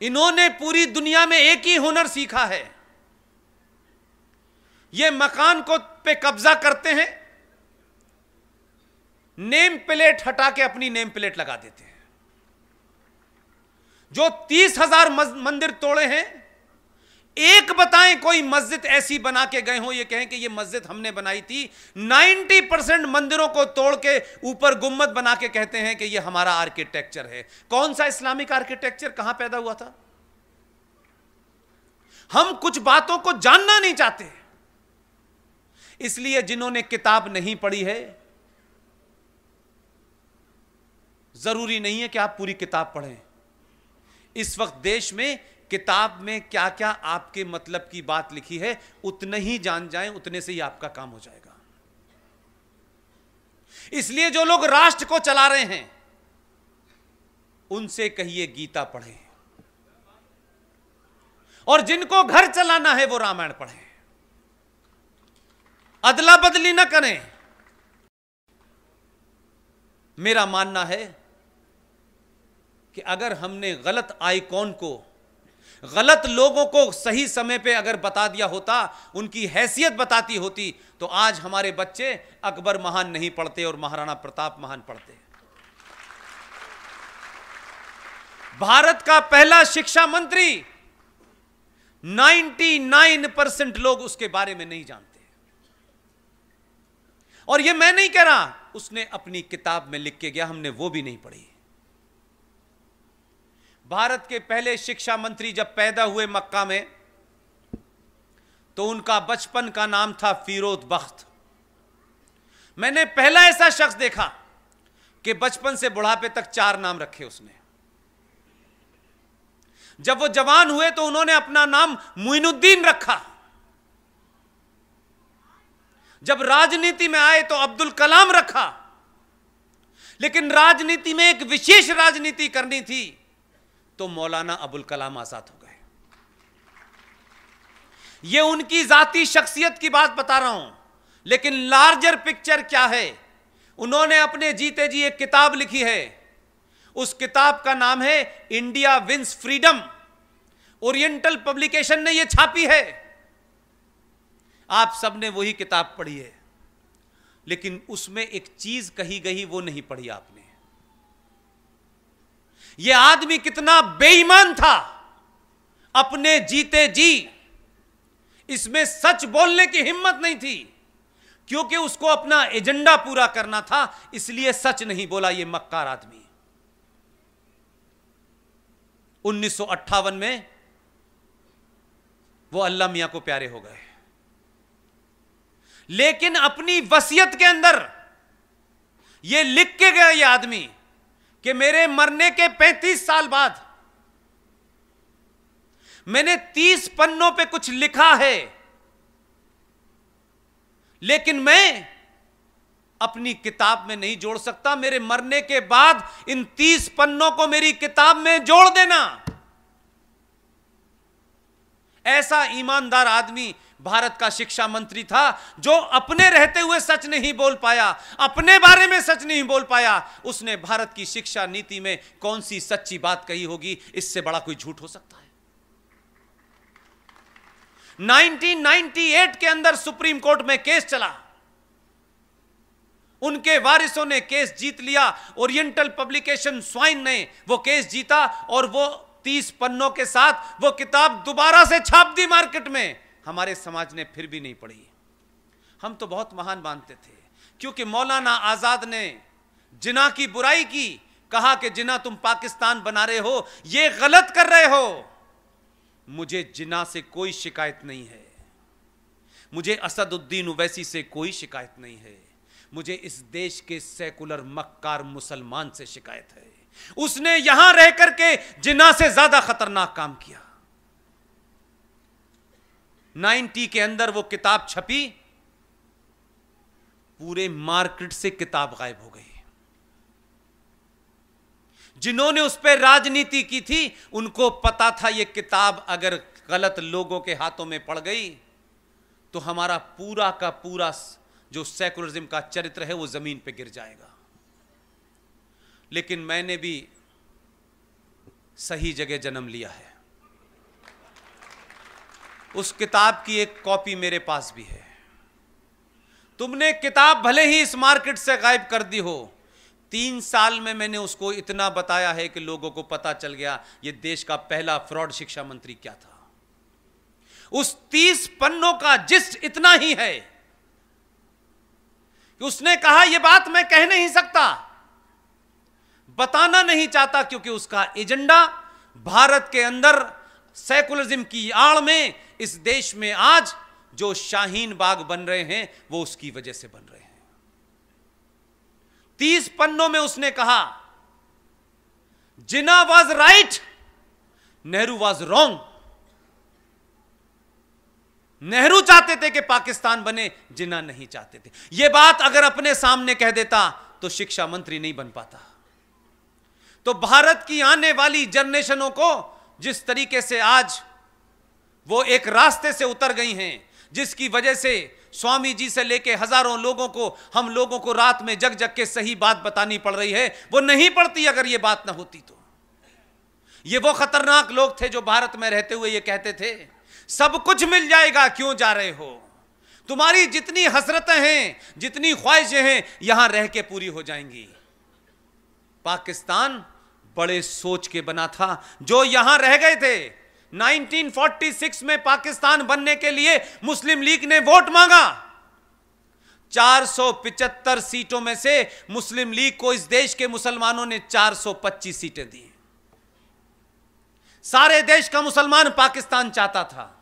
इन्होंने पूरी दुनिया में एक ही हुनर सीखा है। ये मकान को पे कब्जा करते हैं, नेम प्लेट हटा के अपनी नेम प्लेट लगा देते हैं। जो तीस हज़ार मंदिर तोड़े हैं बताएँ, कोई मस्जिद ऐसी बना के गए हो, ये कहें कि ये मस्जिद हमने बनाई थी। 90 परसेंट मंदिरों को तोड़ के ऊपर गुम्मत बना के कहते हैं कि ये हमारा आर्किटेक्चर है। कौन सा इस्लामिक आर्किटेक्चर कहाँ पैदा हुआ था? हम कुछ बातों को जानना नहीं चाहते। इसलिए जिन्होंने किताब नहीं पढ़ी है, ज़रूरी नहीं है कि आप पूरी किताब पढ़ें। इस वक्त देश में किताब में क्या क्या आपके मतलब की बात लिखी है, उतने ही जान जाएँ, उतने से ही आपका काम हो जाएगा। इसलिए जो लोग राष्ट्र को चला रहे हैं, उनसे कहिए गीता पढ़ें। और जिनको घर चलाना है, वो रामायण पढ़ें। अदला बदली ना करें। मेरा मानना है कि अगर हमने गलत आइकॉन को गलत लोगों को सही समय पे अगर बता दिया होता, उनकी हैसियत बताती होती तो आज हमारे बच्चे अकबर महान नहीं पढ़ते और महाराणा प्रताप महान पढ़ते भारत का पहला शिक्षा मंत्री 99 परसेंट लोग उसके बारे में नहीं जानते। और यह मैं नहीं कह रहा, उसने अपनी किताब में लिख के गया, हमने वो भी नहीं पढ़ी। भारत के पहले शिक्षा मंत्री जब पैदा हुए मक्का में तो उनका बचपन का नाम था फिरोज बख्त। मैंने पहला ऐसा शख्स देखा कि बचपन से बुढ़ापे तक चार नाम रखे उसने। जब वो जवान हुए तो उन्होंने अपना नाम मुइनुद्दीन रखा। जब राजनीति में आए तो अब्दुल कलाम रखा। लेकिन राजनीति में एक विशेष राजनीति करनी थी तो मौलाना अबुल कलाम आज़ाद हो गए। ये उनकी जाति शख्सियत की बात बता रहा हूँ, लेकिन लार्जर पिक्चर क्या है? उन्होंने अपने जीते जी एक किताब लिखी है। उस किताब का नाम है India wins freedom. Oriental publication ने यह छापी है। आप सबने वही किताब पढ़ी है, लेकिन उसमें एक चीज़ कही गई, वो नहीं पढ़ी आपने। यह आदमी कितना बेईमान था। अपने जीते जी, इसमें सच बोलने की हिम्मत नहीं थी, क्योंकि उसको अपना एजेंडा पूरा करना था, इसलिए सच नहीं बोला यह मक्कार आदमी। 1958 में वो अल्लाह मियाँ को प्यारे हो गए। लेकिन अपनी वसीयत के अंदर यह लिख के गया यह आदमी कि मेरे मरने के 35 साल बाद मैंने 30 पन्नों पे कुछ लिखा है, लेकिन मैं अपनी किताब में नहीं जोड़ सकता। मेरे मरने के बाद इन 30 पन्नों को मेरी किताब में जोड़ देना। ऐसा ईमानदार आदमी भारत का शिक्षा मंत्री था, जो अपने रहते हुए सच नहीं बोल पाया, अपने बारे में सच नहीं बोल पाया, उसने भारत की शिक्षा नीति में कौन सी सच्ची बात कही होगी, इससे बड़ा कोई झूठ हो सकता है? 1998 के अंदर सुप्रीम कोर्ट में केस चला। उनके वारिसों ने केस जीत लिया, ओरिएंटल पब्लिकेशन स्वाइन ने वो केस जीता, और वो तीस पन्नों के साथ वो किताब दोबारा से छाप दी मार्केट में हमारे समाज ने फिर भी नहीं पढ़ी हम तो बहुत महान मानते थे, क्योंकि मौलाना आज़ाद ने जिना की बुराई की, कहा कि जिना तुम पाकिस्तान बना रहे हो, ये गलत कर रहे हो। मुझे जिना से कोई शिकायत नहीं है। मुझे असदुद्दीन उवैसी से कोई शिकायत नहीं है। मुझे इस देश के सेकुलर मक्कार मुसलमान से शिकायत है। उसने यहाँ रह करके जिना से ज़्यादा खतरनाक काम किया। 90 के अंदर वो किताब छपी, पूरे मार्केट से किताब गायब हो गई। जिन्होंने उस पर राजनीति की थी, उनको पता था ये किताब अगर गलत लोगों के हाथों में पड़ गई तो हमारा पूरा का पूरा जो सेकुलरिज्म का चरित्र है, वो ज़मीन पे गिर जाएगा। लेकिन मैंने भी सही जगह जन्म लिया है। उस किताब की एक कॉपी मेरे पास भी है। तुमने किताब भले ही इस मार्केट से गायब कर दी हो, तीन साल में मैंने उसको इतना बताया है कि लोगों को पता चल गया ये देश का पहला फ्रॉड शिक्षा मंत्री क्या था। उस तीस पन्नों का जिस्ट इतना ही है कि उसने कहा यह बात मैं कह नहीं सकता। बताना नहीं चाहता क्योंकि उसका एजेंडा भारत के अंदर सेकुलरिज्म की आड़ में इस देश में आज जो शाहीन बाग बन रहे हैं, वो उसकी वजह से बन रहे हैं। तीस पन्नों में उसने कहा, Jinnah was right, Nehru was wrong. Nehru चाहते थे कि पाकिस्तान बने, जिना नहीं चाहते थे। यह बात अगर अपने सामने कह देता तो शिक्षा मंत्री नहीं बन पाता। तो भारत की आने वाली जनरेशनों को जिस तरीके से आज वो एक रास्ते से उतर गई हैं, जिसकी वजह से स्वामी जी से लेके हज़ारों लोगों को, हम लोगों को रात में जग जग के सही बात बतानी पड़ रही है। वो नहीं पड़ती अगर ये बात ना होती तो। ये वो खतरनाक लोग थे जो भारत में रहते हुए ये कहते थे, सब कुछ मिल जाएगा, क्यों जा रहे हो? तुम्हारी जितनी हसरतें हैं, जितनी ख्वाहिशें हैं, यहाँ रह के पूरी हो जाएँगी। पाकिस्तान बड़े सोच के बना था, जो यहाँ रह गए थे। 1946 में पाकिस्तान बनने के लिए मुस्लिम लीग ने वोट मांगा। 475 सीटों में से मुस्लिम लीग को इस देश के मुसलमानों ने 425 सीटें दी। सारे देश का मुसलमान पाकिस्तान चाहता था।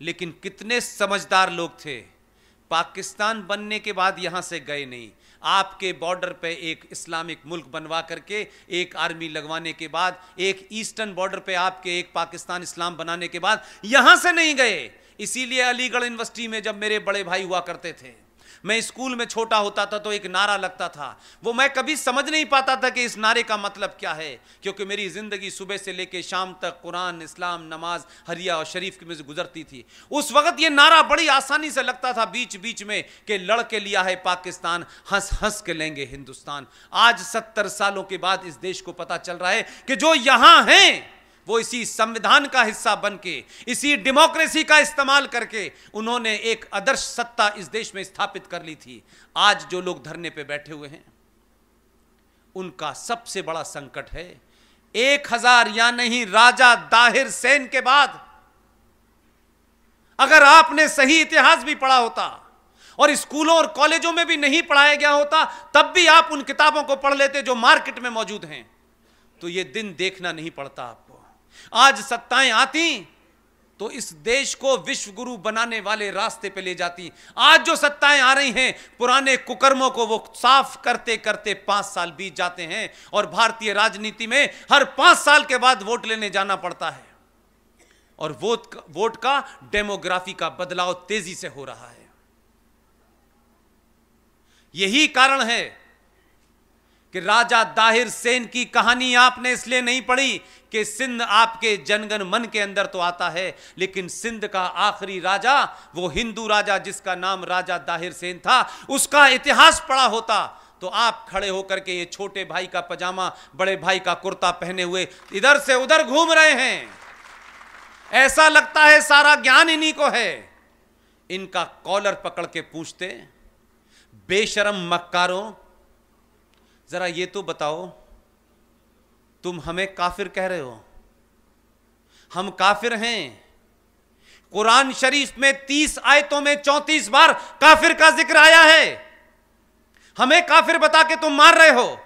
लेकिन कितने समझदार लोग थे। पाकिस्तान बनने के बाद यहाँ से गए नहीं। आपके बॉर्डर पे एक इस्लामिक मुल्क बनवा करके, एक आर्मी लगवाने के बाद, एक ईस्टर्न बॉर्डर पे आपके एक पाकिस्तान इस्लाम बनाने के बाद, यहाँ से नहीं गए। इसीलिए अलीगढ़ यूनिवर्सिटी में जब मेरे बड़े भाई हुआ करते थे। मैं स्कूल में छोटा होता था तो एक नारा लगता था। वो मैं कभी समझ नहीं पाता था कि इस नारे का मतलब क्या है, क्योंकि मेरी ज़िंदगी सुबह से लेकर शाम तक कुरान, इस्लाम, नमाज़, हरिया और शरीफ में गुजरती थी। उस वक्त ये नारा बड़ी आसानी से लगता था बीच बीच में कि लड़के लिया है पाकिस्तान हंस हंस के लेंगे हिंदुस्तान। आज सत्तर सालों के बाद इस देश को पता चल रहा है कि जो यहाँ हैं वो इसी संविधान का हिस्सा बन के इसी डेमोक्रेसी का इस्तेमाल करके उन्होंने एक आदर्श सत्ता इस देश में स्थापित कर ली थी। आज जो लोग धरने पे बैठे हुए हैं, उनका सबसे बड़ा संकट है, एक हज़ार या नहीं राजा दाहिर सेन के बाद, अगर आपने सही इतिहास भी पढ़ा होता और स्कूलों और कॉलेजों में भी नहीं पढ़ाया गया होता, तब भी आप उन किताबों को पढ़ लेते जो मार्केट में मौजूद हैं। तो यह दिन देखना नहीं पड़ता आप आज सत्ताएँ आती तो इस देश को विश्व गुरु बनाने वाले रास्ते पे ले जाती। आज जो सत्ताएँ आ रही हैं, पुराने कुकर्मों को वो साफ़ करते करते पाँच साल बीत जाते हैं, और भारतीय राजनीति में हर पाँच साल के बाद वोट लेने जाना पड़ता है। और वोट वोट का डेमोग्राफी का बदलाव तेज़ी से हो रहा है। यही कारण है कि राजा दाहिर सेन की कहानी आपने इसलिए नहीं पढ़ी कि सिंध आपके जनगण मन के अंदर तो आता है, लेकिन सिंध का आखिरी राजा, वो हिंदू राजा जिसका नाम राजा दाहिर सेन था, उसका इतिहास पढ़ा होता। तो आप खड़े होकर के ये छोटे भाई का पजामा, बड़े भाई का कुर्ता पहने हुए इधर से उधर घूम रहे हैं। ऐसा लगता है सारा ज्ञान इन्हीं को है। इनका कॉलर पकड़ के पूछते, बेशरम मक्कारों जरा ये तो बताओ, तुम हमें काफिर कह रहे हो। हम काफिर हैं। कुरान शरीफ में तीस आयतों में चौंतीस बार काफिर का ज़िक्र आया है। हमें काफिर बता के तुम मार रहे हो।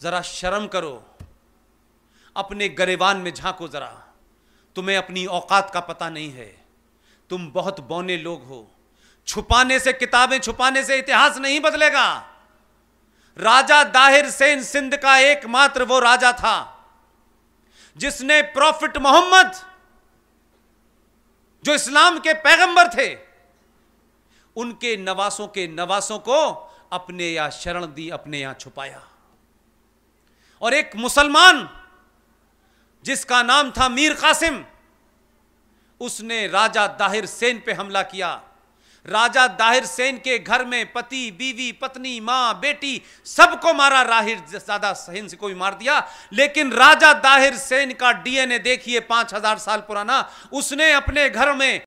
जरा शर्म करो। अपने गरेवान में झांको जरा। तुम्हें अपनी औकात का पता नहीं है। तुम बहुत बौने लोग हो। छुपाने से, किताबें छुपाने से इतिहास नहीं बदलेगा। राजा दाहिर सेन सिंध का एकमात्र वो राजा था, जिसने प्रॉफिट मोहम्मद, जो इस्लाम के पैगंबर थे, उनके नवासों के नवासों को अपने या शरण दी, अपने यहाँ छुपाया। और एक मुसलमान, जिसका नाम था मीर कासिम, उसने राजा दाहिर सेन पे हमला किया। राजा दाहिर सेन के घर में पति, बीवी, पत्नी, माँ, बेटी, सबको मारा, राहिर ज़्यादा सेन से कोई मार दिया। लेकिन राजा दाहिर सेन का डीएनए देखिए, पाँच हज़ार साल पुराना, उसने अपने घर में